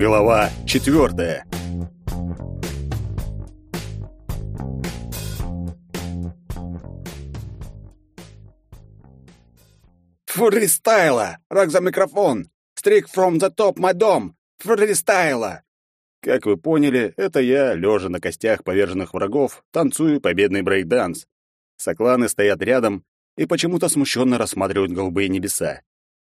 Глава четвертая. Freestyler! Rock the microphone! Straight from the top my dome! Freestyler! Как вы поняли, это я, лежа на костях поверженных врагов, танцую победный брейк-данс. Сокланы стоят рядом и почему-то смущенно рассматривают голубые небеса.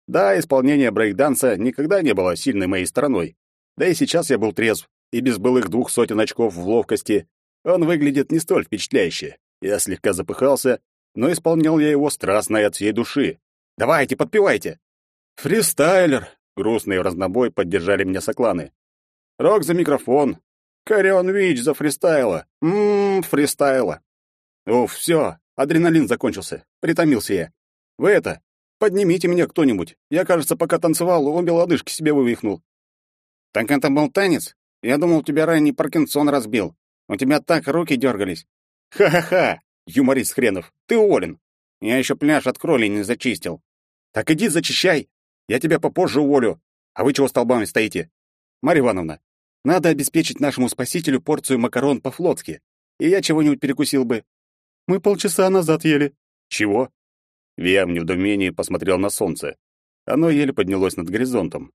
Да, исполнение брейк-данса никогда не было сильной моей стороной. Да и сейчас я был трезв, и без былых двух сотен очков в ловкости он выглядит не столь впечатляюще. Я слегка запыхался, но исполнял я его страстно и от всей души. Давайте, подпевайте. Фристайлер, грустный разнобой поддержали меня сокланы. Рок за микрофон. Карион Вич за фристайла. Ммм, фристайла. Уф, все, адреналин закончился. Притомился я. Вы это, поднимите меня кто-нибудь. Я, кажется, пока танцевал, обе лодыжки себе вывихнул. Так это был танец? Я думал, тебя ранний Паркинсон разбил. У тебя так руки дергались. Ха-ха-ха, юморист хренов, ты уволен. Я еще пляж от кролей не зачистил. Так иди зачищай. Я тебя попозже уволю. А вы чего столбами стоите? Марья Ивановна, надо обеспечить нашему спасителю порцию макарон по-флотски. И я чего-нибудь перекусил бы. Мы полчаса назад ели. Чего? Виам в недоумении посмотрел на солнце. Оно еле поднялось над горизонтом.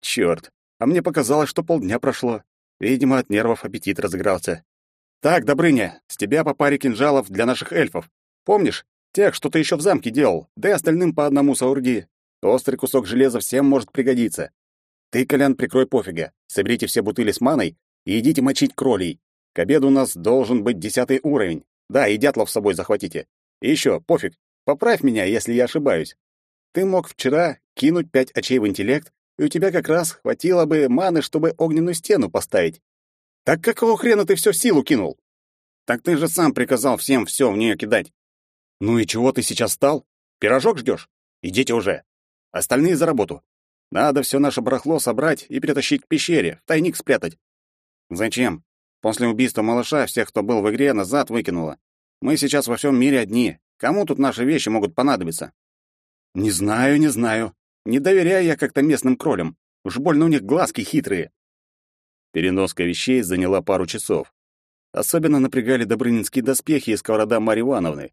Черт, а мне показалось, что полдня прошло. Видимо, от нервов аппетит разыгрался. Так, Добрыня, с тебя по паре кинжалов для наших эльфов. Помнишь, Тех, что ты еще в замке делал, да и остальным по одному саурди. Острый кусок железа всем может пригодиться. Ты, Колян, прикрой пофига. Соберите все бутыли с маной и идите мочить кролей. К обеду у нас должен быть десятый уровень. Да, и дятлов с собой захватите. И еще, пофиг, поправь меня, если я ошибаюсь. Ты мог вчера кинуть пять очей в интеллект, и у тебя как раз хватило бы маны, чтобы огненную стену поставить. Так какого хрена ты все в силу кинул? Так ты же сам приказал всем все в нее кидать. Ну и чего ты сейчас стал? Пирожок ждешь? Идите уже. Остальные за работу. Надо все наше барахло собрать и перетащить к пещере, в тайник спрятать. Зачем? После убийства малыша всех, кто был в игре, назад выкинуло. Мы сейчас во всем мире одни. Кому тут наши вещи могут понадобиться? Не знаю, не знаю. Не доверяю я как-то местным кролям. Уж больно у них глазки хитрые. Переноска вещей заняла пару часов. Особенно напрягали добрынинские доспехи и сковорода Марьи Ивановны.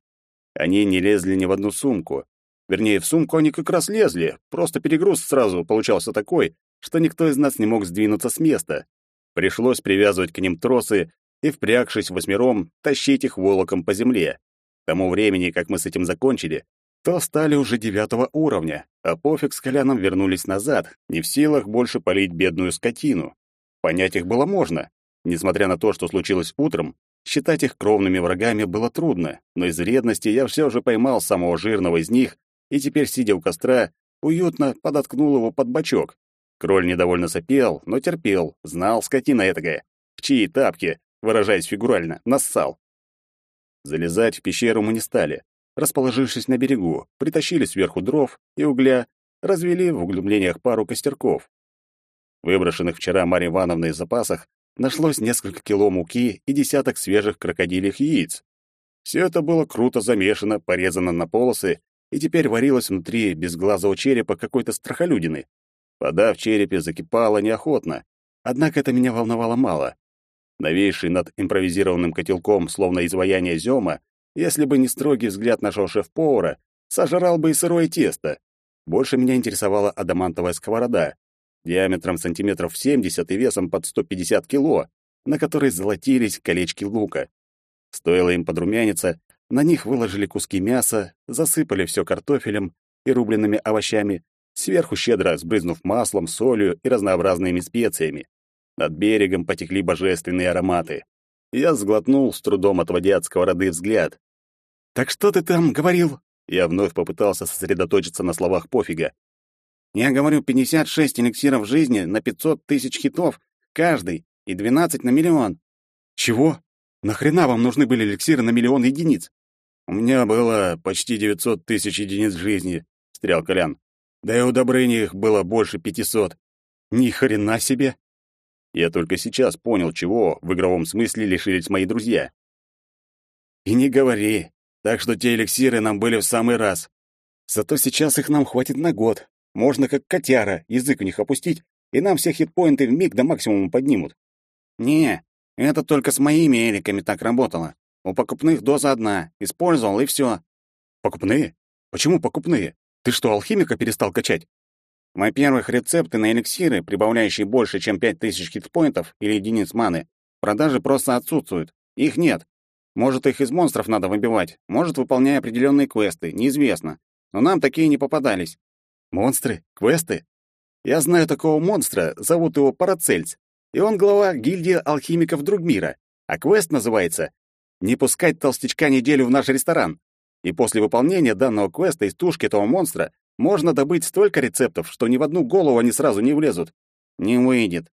Они не лезли ни в одну сумку. Вернее, в сумку они как раз лезли, просто перегруз сразу получался такой, что никто из нас не мог сдвинуться с места. Пришлось привязывать к ним тросы и, впрягшись восьмером, тащить их волоком по земле. К тому времени, как мы с этим закончили, то стали уже девятого уровня, а пофиг с Коляном вернулись назад, не в силах больше полить бедную скотину. Понять их было можно. Несмотря на то, что случилось утром, Считать их кровными врагами было трудно, но из вредности я все же поймал самого жирного из них и теперь, сидя у костра, уютно подоткнул его под бочок. Кроль недовольно сопел, но терпел, знал, скотина этакая. В чьи тапки, выражаясь фигурально, нассал. Залезать в пещеру мы не стали. Расположившись на берегу, притащили сверху дров и угля, развели в углублениях пару костерков. Выброшенных вчера Марьей Ивановной запасах нашлось несколько кило муки и десяток свежих крокодильих яиц. Все это было круто замешано, порезано на полосы и теперь варилось внутри безглазого черепа какой-то страхолюдины. Вода в черепе закипала неохотно, однако это меня волновало мало. Новейший над импровизированным котелком, словно изваяние зёма, если бы не строгий взгляд нашего шеф-повара, сожрал бы и сырое тесто. Больше меня интересовала адамантовая сковорода, диаметром сантиметров 70 и весом под 150 кило, на которой золотились колечки лука. Стоило им подрумяниться, на них выложили куски мяса, засыпали все картофелем и рубленными овощами, сверху щедро сбрызнув маслом, солью и разнообразными специями. Над берегом потекли божественные ароматы. Я сглотнул, с трудом отводя от сковороды взгляд. «Так что ты там говорил?» Я вновь попытался сосредоточиться на словах пофига. Я говорю 56 эликсиров жизни на 500 тысяч хитов каждый и 12 на миллион. Чего? Нахрена вам нужны были эликсиры на миллион единиц? У меня было почти 900 тысяч единиц жизни, встрял Колян. Да и у Добрыни их было больше 500. Ни хрена себе! Я только сейчас понял, чего в игровом смысле лишились мои друзья. И не говори. Так что те эликсиры нам были в самый раз. Зато сейчас их нам хватит на год, можно как котяра язык в них опустить и нам все хитпоинты вмиг до максимума поднимут. Не, это только с моими эликами так работало. У покупных доза одна, использовал и все. Покупные? Почему покупные? Ты что, алхимика перестал качать? Во-первых, рецепты на эликсиры, прибавляющие больше, чем 5000 хитпоинтов или единиц маны, в продаже просто отсутствуют. Их нет. Может, их из монстров надо выбивать, может, выполняя определенные квесты, неизвестно. Но нам такие не попадались. Монстры? Квесты? Я знаю такого монстра, зовут его Парацельц, и он глава гильдии алхимиков Другмира, а квест называется «Не пускать толстячка неделю в наш ресторан». И после выполнения данного квеста из тушки этого монстра можно добыть столько рецептов, что ни в одну голову они сразу не влезут. Не выйдет.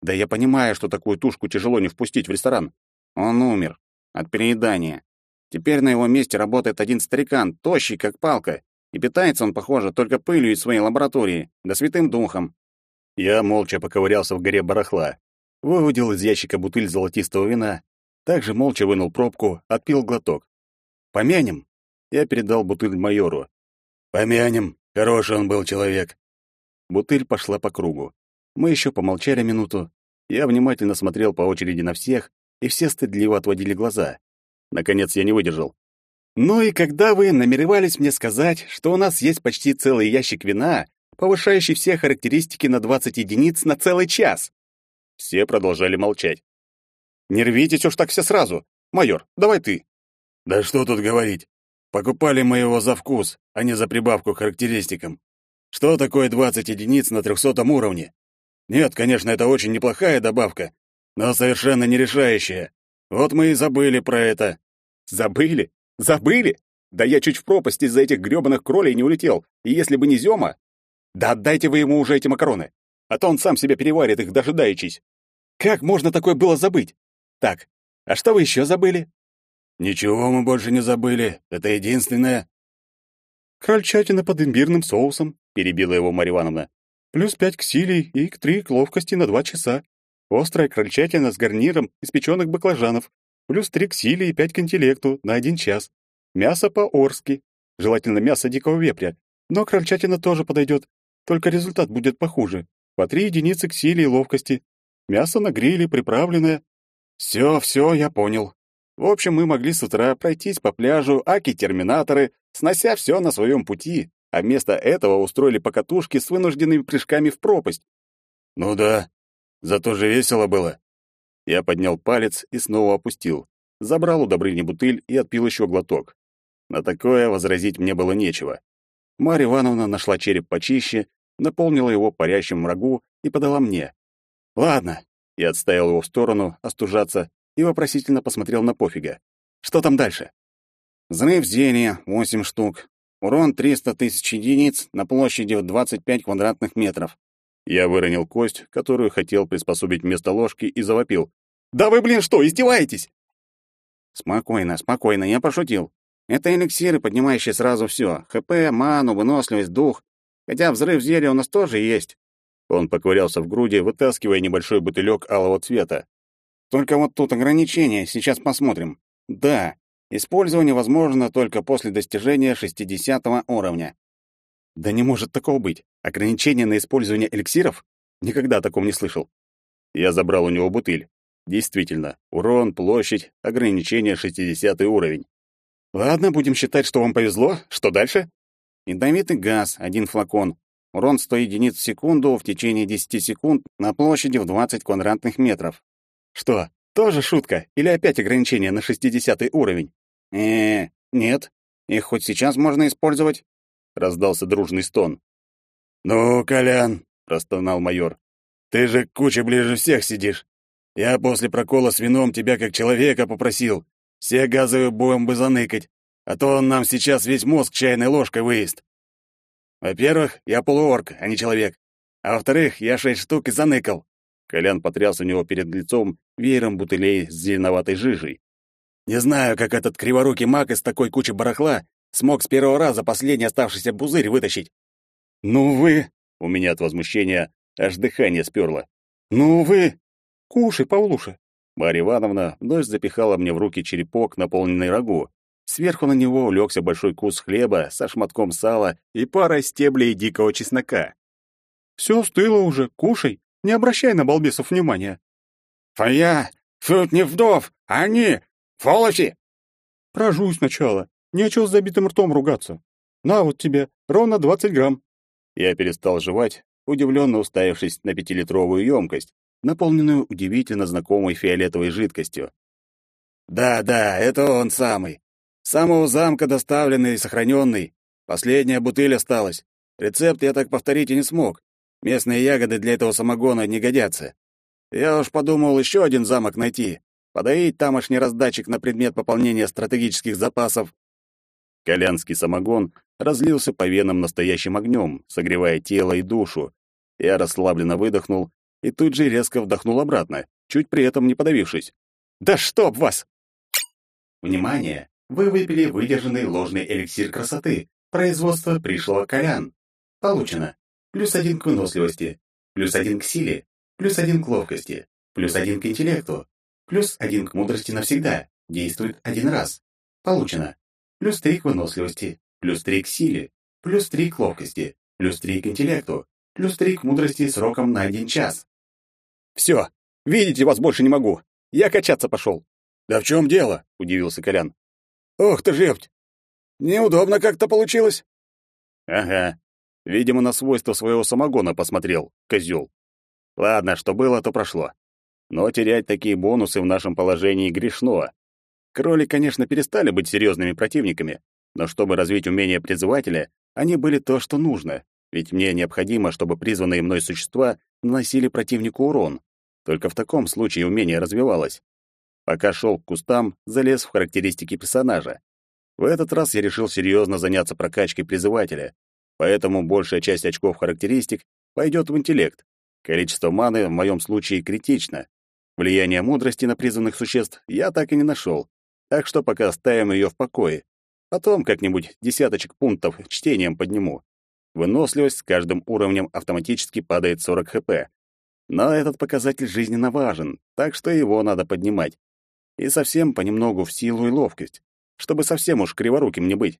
Да я понимаю, что такую тушку тяжело не впустить в ресторан. Он умер. От переедания. Теперь на его месте работает один старикан, тощий, как палка, и питается он, похоже, только пылью из своей лаборатории, да святым духом. Я молча поковырялся в горе барахла, выудил из ящика бутыль золотистого вина, также молча вынул пробку, отпил глоток. «Помянем!» Я передал бутыль майору. «Помянем! Хороший он был человек!» Бутыль пошла по кругу. Мы еще помолчали минуту. Я внимательно смотрел по очереди на всех, и все стыдливо отводили глаза. Наконец я не выдержал. Ну и когда вы намеревались мне сказать, что у нас есть почти целый ящик вина, повышающий все характеристики на 20 единиц на целый час? Все продолжали молчать. Не рвитесь уж так все сразу. Майор, давай ты. Да что тут говорить? Покупали мы его за вкус, а не за прибавку к характеристикам. Что такое 20 единиц на 300 уровне? Нет, конечно, это очень неплохая добавка, но совершенно не решающая. Вот мы и забыли про это. Забыли? Забыли? Да я чуть в пропасть из-за этих грёбаных кролей не улетел, и если бы не Зёма... Да отдайте вы ему уже эти макароны, а то он сам себе переварит их, дожидаючись. Как можно такое было забыть? Так, а что вы еще забыли? Ничего мы больше не забыли, это единственное. Крольчатина под имбирным соусом, перебила его Марья Ивановна. Плюс пять к силе и к три к ловкости на два часа. Острая крольчатина с гарниром из печеных баклажанов, плюс три к силе и пять к интеллекту на один час. Мясо по-орски, желательно мясо дикого вепря, но крольчатина тоже подойдет, только результат будет похуже. По три единицы к силе и ловкости. Мясо на гриле, приправленное. Все, все, я понял. В общем, мы могли с утра пройтись по пляжу аки-терминаторы, снося все на своем пути, а вместо этого устроили покатушки с вынужденными прыжками в пропасть. Ну да, зато же весело было. Я поднял палец и снова опустил. Забрал у Добрыни бутыль и отпил еще глоток. На такое возразить мне было нечего. Марья Ивановна нашла череп почище, наполнила его парящим врагу и подала мне. «Ладно». Я отставил его в сторону, остужаться, и вопросительно посмотрел на пофига. «Что там дальше?» «Взрыв зелья, восемь штук. Урон 300 тысяч единиц на площади в 25 квадратных метров». Я выронил кость, которую хотел приспособить вместо ложки, и завопил. Да вы, блин, что, издеваетесь? Спокойно, спокойно, я пошутил. Это эликсиры, поднимающие сразу все: ХП, ману, выносливость, дух. Хотя взрыв зелья у нас тоже есть. Он поковырялся в груди, вытаскивая небольшой бутылек алого цвета. Только вот тут ограничение, сейчас посмотрим. Да, использование возможно только после достижения 60 уровня. Да не может такого быть. Ограничение на использование эликсиров? Никогда о таком не слышал. Я забрал у него бутыль. Действительно, урон, площадь, ограничение 60 уровень. Ладно, будем считать, что вам повезло. Что дальше? Ядовитый газ, один флакон. Урон 100 единиц в секунду в течение 10 секунд на площади в 20 квадратных метров. Что, тоже шутка? Или опять ограничение на 60 уровень? э нет. Их хоть сейчас можно использовать? Раздался дружный стон. «Ну, Колян», — простонал майор, — «ты же к куче ближе всех сидишь. Я после прокола с вином тебя как человека попросил все газовые бомбы заныкать, а то он нам сейчас весь мозг чайной ложкой выест. Во-первых, я полуорк, а не человек. А во-вторых, я шесть штук и заныкал. Колян потряс у него перед лицом веером бутылей с зеленоватой жижей. Не знаю, как этот криворукий маг из такой кучи барахла смог с первого раза последний оставшийся пузырь вытащить. «Ну вы...» — у меня от возмущения аж дыхание сперло. «Ну вы...» «Кушай, Павлуша!» Марья Ивановна вновь запихала мне в руки черепок, наполненный рагу. Сверху на него улегся большой кус хлеба со шматком сала и парой стеблей дикого чеснока. Все стыло уже, кушай, не обращай на балбесов внимания. Фая, тут не вдов, они фолоси. Прожуй сначала, нечего с забитым ртом ругаться. На вот тебе, ровно двадцать грамм. Я перестал жевать, удивленно уставившись на пятилитровую емкость, наполненную удивительно знакомой фиолетовой жидкостью. Да-да, это он самый. С самого замка доставленный и сохраненный. Последняя бутыль осталась. Рецепт я так повторить и не смог. Местные ягоды для этого самогона не годятся. Я уж подумал еще один замок найти, подоить тамошний раздатчик на предмет пополнения стратегических запасов. Колянский самогон разлился по венам настоящим огнем, согревая тело и душу. Я расслабленно выдохнул и тут же резко вдохнул обратно, чуть при этом не подавившись. «Да чтоб вас!» Внимание! Вы выпили выдержанный ложный эликсир красоты. Производство пришло Колян. Получено. Плюс один к выносливости. Плюс один к силе. Плюс один к ловкости. Плюс один к интеллекту. Плюс один к мудрости навсегда. Действует один раз. Получено. Плюс три к выносливости. Плюс три к силе. Плюс три к ловкости. Плюс три к интеллекту. Плюс три к мудрости сроком на один час. Все, видите вас больше не могу. Я качаться пошел. «Да в чем дело?» — удивился Колян. «Ох ты, жепть! Неудобно как-то получилось». «Ага. Видимо, на свойства своего самогона посмотрел, козел. Ладно, что было, то прошло. Но терять такие бонусы в нашем положении грешно. Кроли, конечно, перестали быть серьезными противниками, но чтобы развить умение призывателя, они были то, что нужно, ведь мне необходимо, чтобы призванные мной существа наносили противнику урон. Только в таком случае умение развивалось. Пока шел к кустам, залез в характеристики персонажа. В этот раз я решил серьезно заняться прокачкой призывателя, поэтому большая часть очков характеристик пойдет в интеллект. Количество маны в моем случае критично. Влияние мудрости на призванных существ я так и не нашел, так что пока оставим ее в покое. Потом как-нибудь десяточек пунктов чтением подниму. Выносливость с каждым уровнем автоматически падает 40 хп. Но этот показатель жизненно важен, так что его надо поднимать и совсем понемногу в силу и ловкость, чтобы совсем уж криворуким не быть.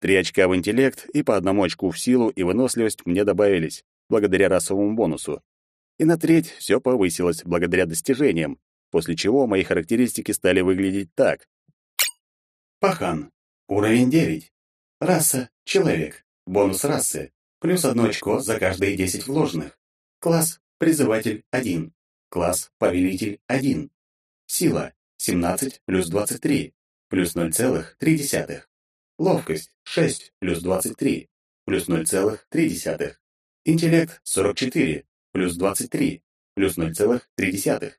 Три очка в интеллект и по одному очку в силу и выносливость мне добавились, благодаря расовому бонусу. И на треть все повысилось благодаря достижениям, после чего мои характеристики стали выглядеть так. Пахан. Уровень 9. Раса — человек. Бонус расы. Плюс одно очко за каждые 10 вложенных. Класс — призыватель 1. Класс — повелитель 1. Сила 17 плюс 23, плюс 0,3. Ловкость 6 плюс 23, плюс 0,3. Интеллект 44, плюс 23, плюс 0,3.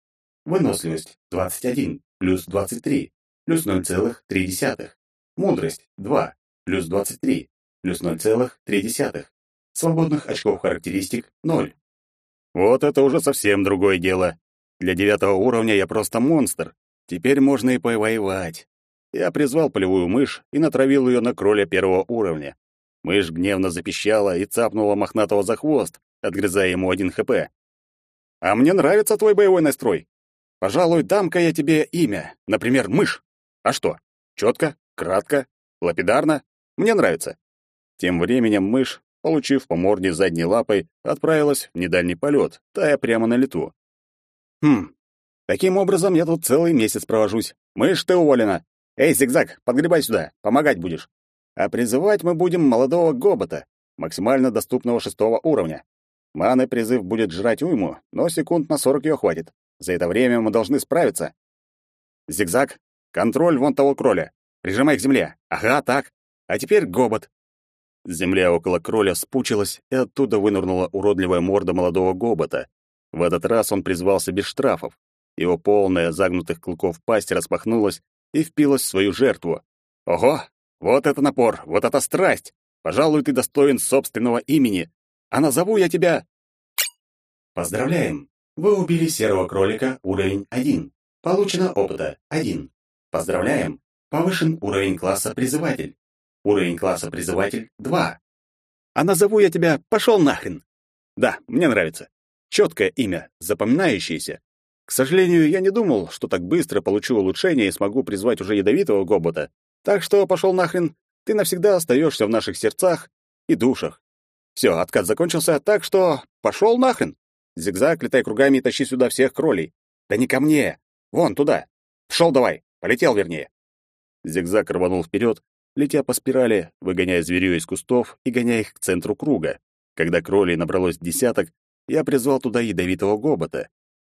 Выносливость 21, плюс 23, плюс 0,3. Мудрость 2, плюс 23, плюс 0,3. Свободных очков характеристик 0. Вот это уже совсем другое дело. Для девятого уровня я просто монстр, Теперь можно и повоевать. Я призвал полевую мышь и натравил ее на кроля первого уровня. Мышь гневно запищала и цапнула мохнатого за хвост, отгрызая ему один ХП. «А мне нравится твой боевой настрой. Пожалуй, дам-ка я тебе имя, например, мышь. А что? Четко, кратко, лапидарно? Мне нравится». Тем временем мышь, получив по морде задней лапой, отправилась в недальний полет, тая прямо на лету. «Хм, Таким образом, я тут целый месяц провожусь. Мышь, ты уволена. Эй, Зигзаг, подгребай сюда, помогать будешь. А призывать мы будем молодого гобота, максимально доступного шестого уровня. Маны призыв будет жрать уйму, но секунд на сорок ее хватит. За это время мы должны справиться. Зигзаг, контроль вон того кроля. Прижимай к земле. Ага, так. А теперь гобот. Земля около кроля спучилась, и оттуда вынырнула уродливая морда молодого гобота. В этот раз он призвался без штрафов. Его полная загнутых клыков пасть распахнулась и впилась в свою жертву. Ого! Вот это напор, вот это страсть! Пожалуй, ты достоин собственного имени. А назову я тебя... Поздравляем! Вы убили серого кролика, уровень 1. Получено опыта 1. Поздравляем! Повышен уровень класса призыватель. Уровень класса призыватель 2. А назову я тебя «Пошел нахрен». Да, мне нравится. Четкое имя, запоминающееся, к сожалению, я не думал, что так быстро получу улучшение и смогу призвать уже ядовитого гобота. Так что пошел нахрен, ты навсегда остаешься в наших сердцах и душах. Все, откат закончился, так что Пошел нахрен! Зигзаг, летай кругами и тащи сюда всех кролей. Да не ко мне! Вон, туда! Пшел давай! Полетел, вернее!» Зигзаг рванул вперед, летя по спирали, выгоняя зверю из кустов и гоняя их к центру круга. Когда кролей набралось десяток, я призвал туда ядовитого гобота.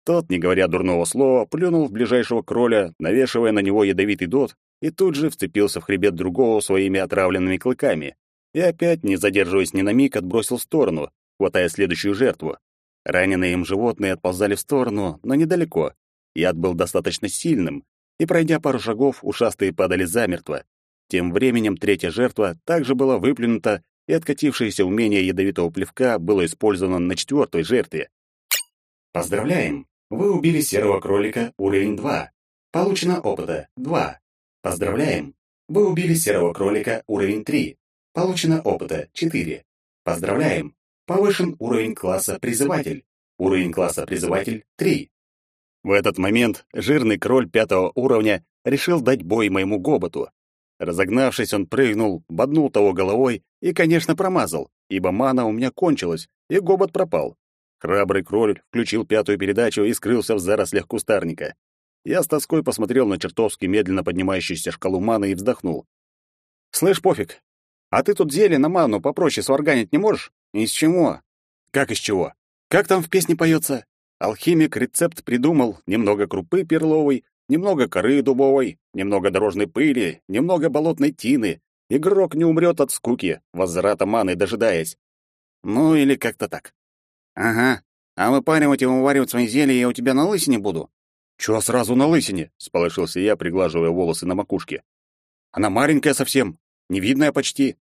Тот, не говоря дурного слова, плюнул в ближайшего кроля, навешивая на него ядовитый дот, и тут же вцепился в хребет другого своими отравленными клыками. И опять, не задерживаясь ни на миг, отбросил в сторону, хватая следующую жертву. Раненые им животные отползали в сторону, но недалеко. Яд был достаточно сильным, и, пройдя пару шагов, ушастые падали замертво. Тем временем третья жертва также была выплюнута, и откатившееся умение ядовитого плевка было использовано на четвертой жертве. Поздравляем! Вы убили серого кролика уровень 2. Получено опыта 2. Поздравляем! Вы убили серого кролика уровень 3. Получено опыта 4. Поздравляем! Повышен уровень класса призыватель. Уровень класса призыватель 3. В этот момент жирный кроль пятого уровня решил дать бой моему гоботу. Разогнавшись, он прыгнул, боднул того головой и, конечно, промазал, ибо мана у меня кончилась, и гобот пропал. Храбрый кроль включил пятую передачу и скрылся в зарослях кустарника. Я с тоской посмотрел на чертовски медленно поднимающуюся шкалу маны и вздохнул. «Слышь, пофиг, а ты тут зелье на ману попроще сварганить не можешь? Из чего?» «Как из чего? Как там в песне поется? Алхимик рецепт придумал, немного крупы перловой, немного коры дубовой, немного дорожной пыли, немного болотной тины. Игрок не умрет от скуки, возврата маны дожидаясь. Ну или как-то так. Ага. А выпаривать и вываривать свои зелья я у тебя на лысине буду. Чего сразу на лысине? Сполошился я, приглаживая волосы на макушке. Она маленькая совсем, невидная почти.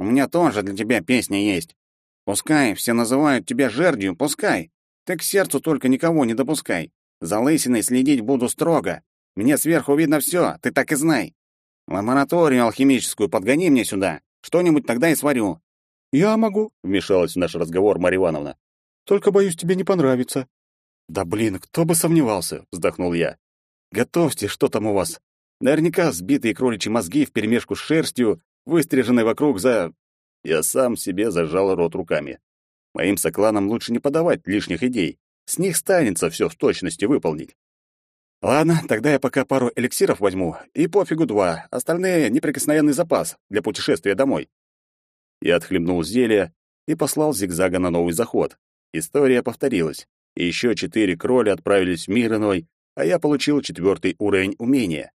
У меня тоже для тебя песня есть. Пускай все называют тебя жердью, пускай. Ты к сердцу только никого не допускай. За лысиной следить буду строго. Мне сверху видно все, ты так и знай. Лабораторию алхимическую подгони мне сюда. Что-нибудь тогда и сварю. Я могу, вмешалась в наш разговор Марья Ивановна. Только боюсь, тебе не понравится. Да блин, кто бы сомневался, вздохнул я. Готовьте, что там у вас. Наверняка сбитые кроличьи мозги вперемешку с шерстью, выстриженной вокруг за... Я сам себе зажал рот руками. Моим сокланам лучше не подавать лишних идей. С них станется все в точности выполнить. Ладно, тогда я пока пару эликсиров возьму, и пофигу два, остальные — неприкосновенный запас для путешествия домой. Я отхлебнул зелье и послал зигзага на новый заход. История повторилась, и еще четыре кроля отправились в мир иной, а я получил четвертый уровень умения.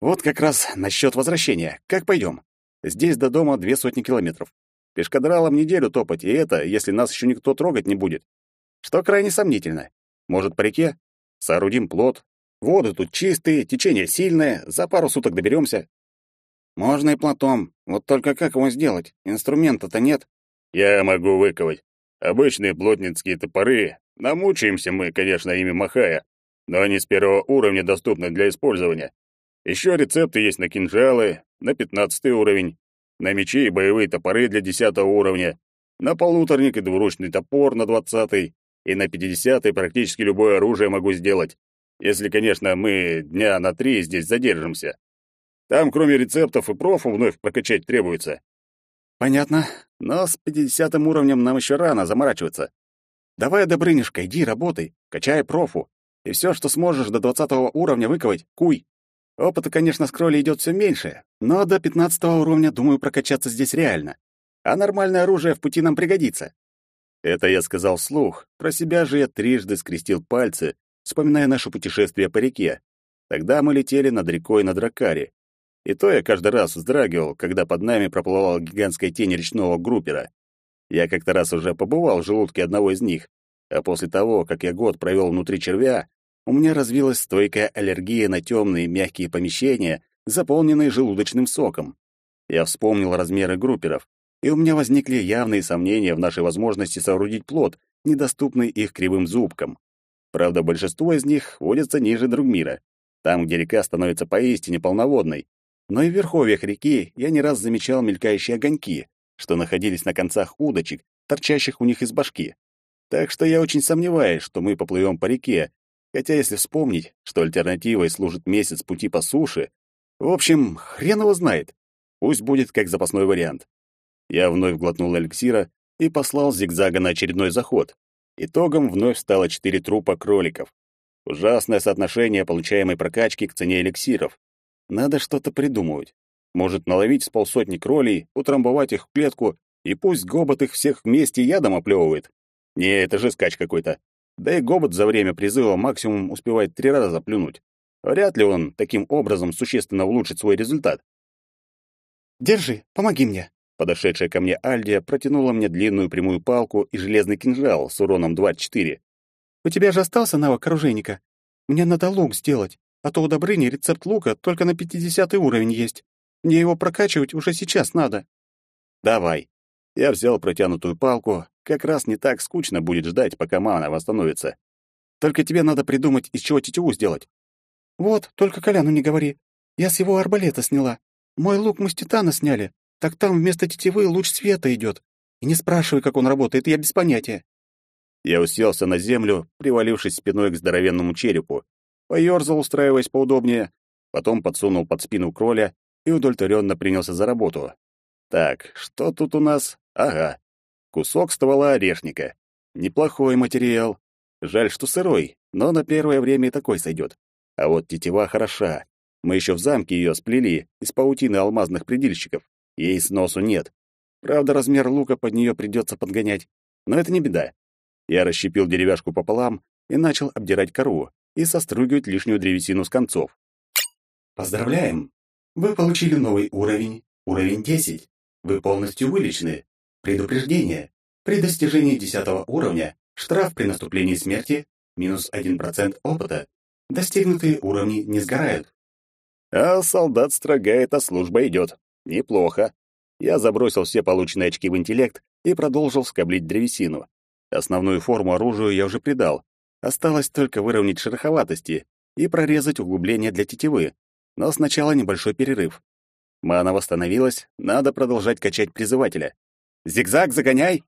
Вот как раз насчет возвращения. Как пойдем? Здесь до дома две сотни километров. Пешкадралом неделю топать, и это, если нас еще никто трогать не будет что крайне сомнительно. Может, по реке? Соорудим плот. Воды тут чистые, течение сильное, за пару суток доберемся. Можно и плотом, вот только как его сделать? Инструмента-то нет. Я могу выковать. Обычные плотницкие топоры. Намучаемся мы, конечно, ими махая, но они с первого уровня доступны для использования. Еще рецепты есть на кинжалы, на пятнадцатый уровень, на мечи и боевые топоры для десятого уровня, на полуторник и двуручный топор на двадцатый, и на 50-й практически любое оружие могу сделать. Если, конечно, мы дня на три здесь задержимся. Там, кроме рецептов и профу, вновь прокачать требуется. Понятно, но с 50 уровнем нам еще рано заморачиваться. Давай, Добрынюшка, иди работай, качай профу, и все, что сможешь до 20 уровня выковать, куй. Опыта, конечно, с кроли идет все меньше, но до 15 уровня, думаю, прокачаться здесь реально. А нормальное оружие в пути нам пригодится. Это я сказал вслух. Про себя же я трижды скрестил пальцы, вспоминая наше путешествие по реке. Тогда мы летели над рекой на Дракаре. И то я каждый раз вздрагивал, когда под нами проплывала гигантская тень речного группера. Я как-то раз уже побывал в желудке одного из них, а после того, как я год провел внутри червя, у меня развилась стойкая аллергия на темные мягкие помещения, заполненные желудочным соком. Я вспомнил размеры групперов, и у меня возникли явные сомнения в нашей возможности соорудить плод, недоступный их кривым зубкам. Правда, большинство из них водятся ниже Другмира, там, где река становится поистине полноводной. Но и в верховьях реки я не раз замечал мелькающие огоньки, что находились на концах удочек, торчащих у них из башки. Так что я очень сомневаюсь, что мы поплывем по реке, хотя если вспомнить, что альтернативой служит месяц пути по суше, в общем, хрен его знает. Пусть будет как запасной вариант. Я вновь глотнул эликсира и послал зигзага на очередной заход. Итогом вновь стало четыре трупа кроликов. Ужасное соотношение получаемой прокачки к цене эликсиров. Надо что-то придумывать. Может, наловить с полсотни кролей, утрамбовать их в клетку, и пусть гобот их всех вместе ядом оплевывает. Не, это же скач какой-то. Да и гобот за время призыва максимум успевает три раза плюнуть. Вряд ли он таким образом существенно улучшит свой результат. «Держи, помоги мне!» Подошедшая ко мне Альдия протянула мне длинную прямую палку и железный кинжал с уроном 24. «У тебя же остался навык оружейника. Мне надо лук сделать, а то у Добрыни рецепт лука только на 50 уровень есть. Мне его прокачивать уже сейчас надо». «Давай». Я взял протянутую палку, как раз не так скучно будет ждать, пока мана восстановится. Только тебе надо придумать, из чего тетиву сделать. Вот, только Коляну не говори. Я с его арбалета сняла. Мой лук мы с титана сняли. Так там вместо тетивы луч света идет. И не спрашивай, как он работает, я без понятия. Я уселся на землю, привалившись спиной к здоровенному черепу. Поёрзал, устраиваясь поудобнее, потом подсунул под спину кроля и удовлетворенно принялся за работу. Так, что тут у нас? Ага. Кусок ствола орешника. Неплохой материал. Жаль, что сырой, но на первое время и такой сойдет. А вот тетива хороша. Мы еще в замке ее сплели из паутины алмазных предельщиков. Ей сносу нет. Правда, размер лука под нее придется подгонять. Но это не беда. Я расщепил деревяшку пополам и начал обдирать кору и состругивать лишнюю древесину с концов. Поздравляем! Вы получили новый уровень, уровень 10. Вы полностью вылечены. Предупреждение. При достижении 10 уровня штраф при наступлении смерти минус 1% опыта. Достигнутые уровни не сгорают. А солдат строгает, а служба идет. Неплохо. Я забросил все полученные очки в интеллект и продолжил скоблить древесину. Основную форму оружию я уже придал. Осталось только выровнять шероховатости и прорезать углубление для тетивы. Но сначала небольшой перерыв. Мана восстановилась, надо продолжать качать призывателя. «Зигзаг, загоняй!»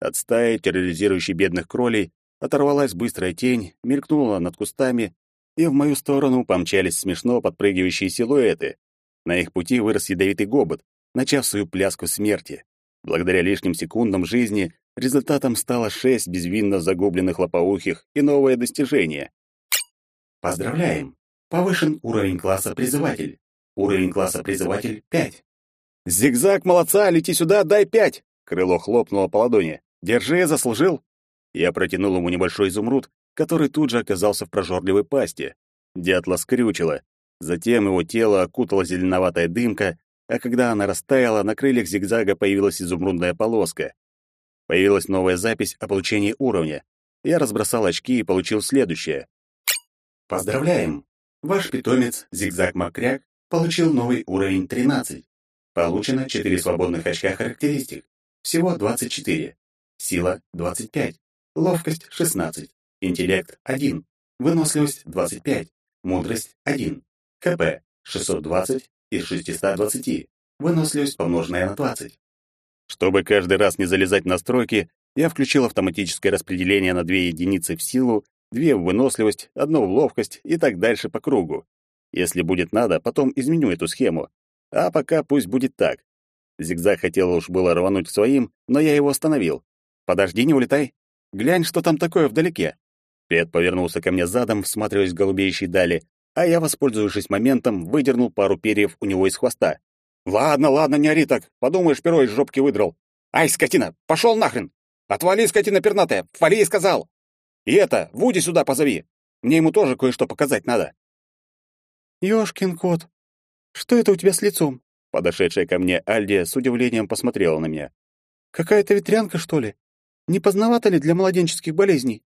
От стаи, терроризирующей бедных кролей, оторвалась быстрая тень, мелькнула над кустами и в мою сторону помчались смешно подпрыгивающие силуэты. На их пути вырос ядовитый гобот, начав свою пляску смерти. Благодаря лишним секундам жизни результатом стало шесть безвинно загубленных лопоухих и новое достижение. Поздравляем! Повышен уровень класса призыватель. Уровень класса призыватель 5. «Зигзаг, молодца, лети сюда, дай пять!» Крыло хлопнуло по ладони. «Держи, заслужил!» Я протянул ему небольшой изумруд, который тут же оказался в прожорливой пасти. Дятла скрючило. Затем его тело окутала зеленоватая дымка, а когда она растаяла, на крыльях зигзага появилась изумрудная полоска. Появилась новая запись о получении уровня. Я разбросал очки и получил следующее. Поздравляем! Ваш питомец Зигзаг Макряк получил новый уровень 13. Получено 4 свободных очка характеристик. Всего 24. Сила 25. Ловкость 16. Интеллект 1. Выносливость 25. Мудрость 1. КП 620 из 620. Выносливость помноженная на 20. Чтобы каждый раз не залезать в настройки, я включил автоматическое распределение на две единицы в силу, две в выносливость, одну в ловкость и так дальше по кругу. Если будет надо, потом изменю эту схему. А пока пусть будет так. Зигзаг хотел уж было рвануть своим, но я его остановил. «Подожди, не улетай. Глянь, что там такое вдалеке». Пет повернулся ко мне задом, всматриваясь в голубеющие дали, а я, воспользовавшись моментом, выдернул пару перьев у него из хвоста. «Ладно, ладно, не ори так. Подумаешь, перо из жопки выдрал. Ай, скотина, пошел нахрен! Отвали, скотина пернатая! Вали, сказал! И это, Вуди сюда позови. Мне ему тоже кое-что показать надо». «Ёшкин кот, что это у тебя с лицом?» Подошедшая ко мне Альдия с удивлением посмотрела на меня. «Какая-то ветрянка, что ли? Не поздновато ли для младенческих болезней?»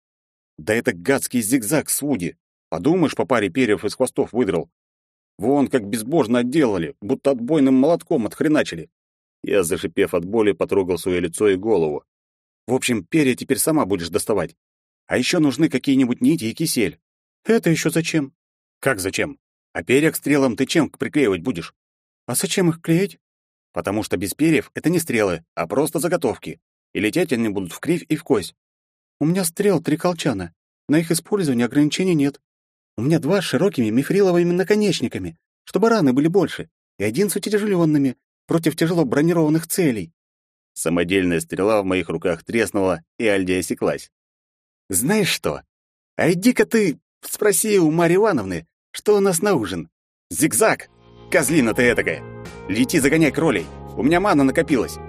Да это гадский зигзаг с Вуди. Подумаешь, по паре перьев из хвостов выдрал. Вон как безбожно отделали, будто отбойным молотком отхреначили. Я, зашипев от боли, потрогал свое лицо и голову. В общем, перья теперь сама будешь доставать. А еще нужны какие-нибудь нити и кисель. Это еще зачем? Как зачем? А перья к стрелам ты чем приклеивать будешь? «А зачем их клеить?» «Потому что без перьев это не стрелы, а просто заготовки. И лететь они будут в кривь и в кость». «У меня стрел три колчана. На их использование ограничений нет. У меня два с широкими мифриловыми наконечниками, чтобы раны были больше, и один с утяжеленными, против тяжело бронированных целей». Самодельная стрела в моих руках треснула, и альдия осеклась. «Знаешь что? А иди-ка ты спроси у Марьи Ивановны, что у нас на ужин. Зигзаг!» Козлина ты этакая! Лети, загоняй кролей! У меня мана накопилась!»